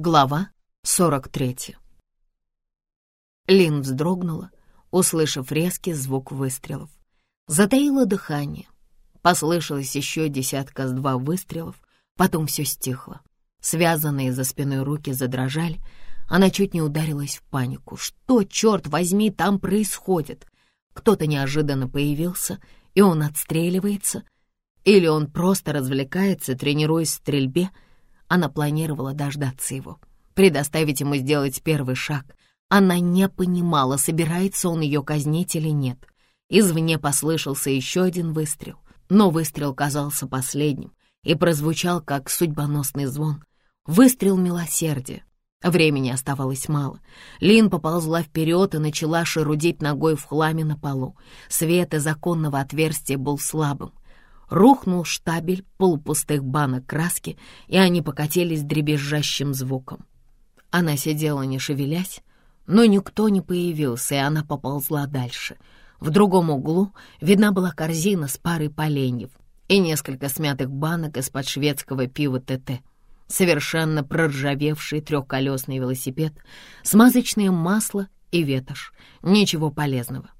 Глава 43 Лин вздрогнула, услышав резкий звук выстрелов. Затаила дыхание. Послышалось еще десятка с два выстрелов, потом все стихло. Связанные за спиной руки задрожали. Она чуть не ударилась в панику. Что, черт возьми, там происходит? Кто-то неожиданно появился, и он отстреливается. Или он просто развлекается, тренируясь в стрельбе — она планировала дождаться его, предоставить ему сделать первый шаг. Она не понимала, собирается он ее казнить или нет. Извне послышался еще один выстрел, но выстрел казался последним и прозвучал как судьбоносный звон. Выстрел милосердия. Времени оставалось мало. Лин поползла вперед и начала шерудить ногой в хламе на полу. Свет из законного отверстия был слабым рухнул штабель полупустых банок краски, и они покатились дребезжащим звуком. Она сидела, не шевелясь, но никто не появился, и она поползла дальше. В другом углу видна была корзина с парой поленьев и несколько смятых банок из-под шведского пива ТТ. Совершенно проржавевший трехколесный велосипед, смазочное масло и ветошь. Ничего полезного.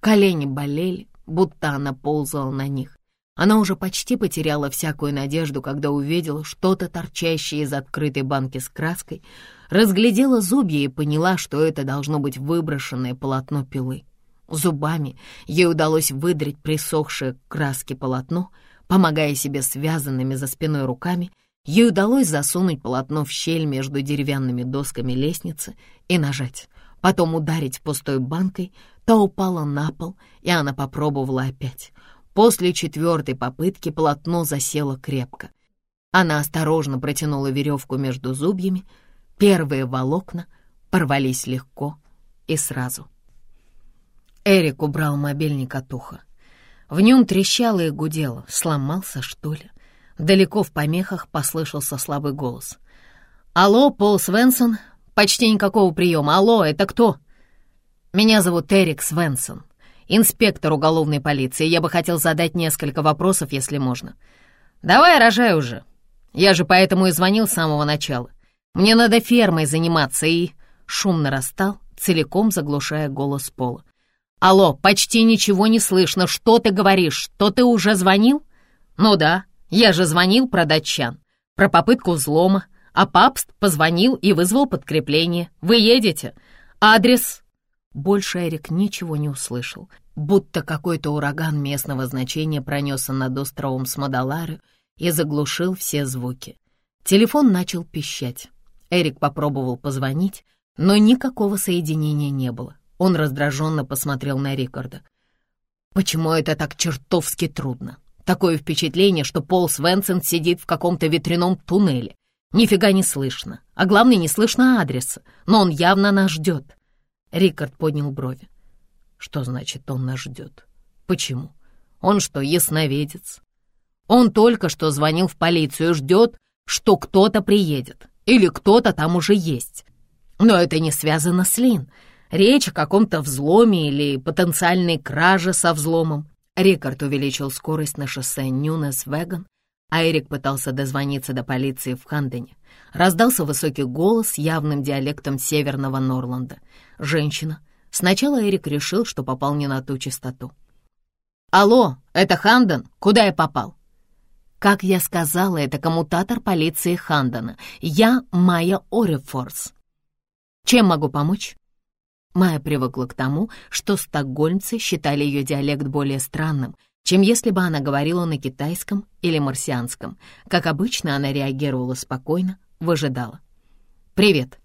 Колени болели, будто она ползала на них. Она уже почти потеряла всякую надежду, когда увидела что-то торчащее из открытой банки с краской, разглядела зубья и поняла, что это должно быть выброшенное полотно пилы. Зубами ей удалось выдрать присохшее к краске полотно, помогая себе связанными за спиной руками, ей удалось засунуть полотно в щель между деревянными досками лестницы и нажать. Потом ударить пустой банкой, та упала на пол, и она попробовала опять. После четвертой попытки полотно засело крепко. Она осторожно протянула веревку между зубьями. Первые волокна порвались легко и сразу. Эрик убрал мобильник от уха. В нем трещало и гудело. Сломался, что ли? Далеко в помехах послышался слабый голос. «Алло, Пол Свенсон? Почти никакого приема. Алло, это кто?» «Меня зовут Эрик Свенсон инспектор уголовной полиции. Я бы хотел задать несколько вопросов, если можно. Давай, рожай уже. Я же поэтому и звонил с самого начала. Мне надо фермой заниматься и...» Шум нарастал, целиком заглушая голос Пола. «Алло, почти ничего не слышно. Что ты говоришь? Что ты уже звонил?» «Ну да, я же звонил про датчан, про попытку взлома, а папст позвонил и вызвал подкрепление. Вы едете? Адрес больше Эрик ничего не услышал, будто какой-то ураган местного значения пронесся над островом Смодалары и заглушил все звуки. Телефон начал пищать. Эрик попробовал позвонить, но никакого соединения не было. Он раздраженно посмотрел на Рикарда. «Почему это так чертовски трудно? Такое впечатление, что Пол Свенсон сидит в каком-то ветряном туннеле. Нифига не слышно, а главное, не слышно адреса, но он явно нас ждет. Рикард поднял брови. Что значит, он нас ждет? Почему? Он что, ясновидец? Он только что звонил в полицию и ждет, что кто-то приедет. Или кто-то там уже есть. Но это не связано с Лин. Речь о каком-то взломе или потенциальной краже со взломом. Рикард увеличил скорость на шоссе Нюнес-Веган, а Эрик пытался дозвониться до полиции в Хандене. Раздался высокий голос явным диалектом северного Норланда. Женщина. Сначала Эрик решил, что попал не на ту частоту. «Алло, это Ханден? Куда я попал?» Как я сказала, это коммутатор полиции Хандена. Я Майя Орифорс. Чем могу помочь? Майя привыкла к тому, что стокгольмцы считали ее диалект более странным, чем если бы она говорила на китайском или марсианском. Как обычно, она реагировала спокойно, выжидала. «Привет.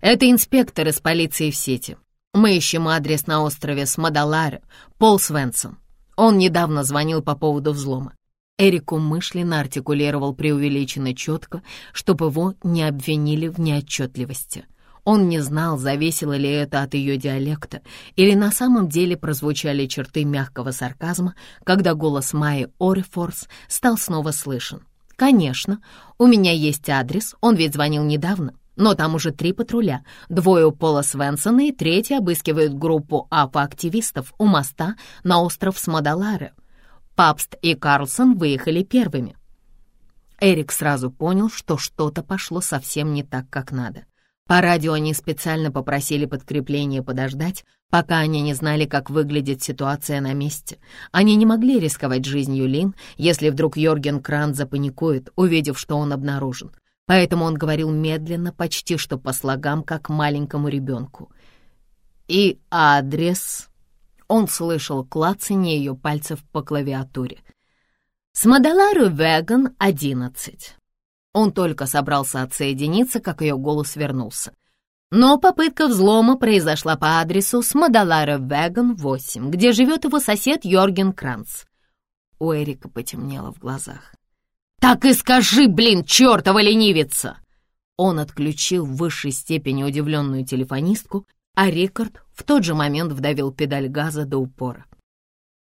Это инспектор из полиции в сети. Мы ищем адрес на острове Смадаларе, Пол Свенсон. Он недавно звонил по поводу взлома. Эрик умышленно артикулировал преувеличенно четко, чтобы его не обвинили в неотчетливости. Он не знал, зависело ли это от ее диалекта, или на самом деле прозвучали черты мягкого сарказма, когда голос Майи Орифорс стал снова слышен. «Конечно, у меня есть адрес, он ведь звонил недавно, но там уже три патруля, двое у Пола Свенсона и третий обыскивают группу АПА-активистов у моста на остров Смодаларе. Папст и Карлсон выехали первыми». Эрик сразу понял, что что-то пошло совсем не так, как надо. По радио они специально попросили подкрепление подождать, пока они не знали, как выглядит ситуация на месте. Они не могли рисковать жизнью Лин, если вдруг Йорген Кран запаникует, увидев, что он обнаружен. Поэтому он говорил медленно, почти что по слогам, как маленькому ребенку. И адрес... Он слышал клацанье ее пальцев по клавиатуре. «Смодалару Веган, 11». Он только собрался отсоединиться, как ее голос вернулся. Но попытка взлома произошла по адресу Смодалара Веган, 8, где живет его сосед Йорген Кранц. У Эрика потемнело в глазах. «Так и скажи, блин, чертова ленивица!» Он отключил в высшей степени удивленную телефонистку, а Рикард в тот же момент вдавил педаль газа до упора.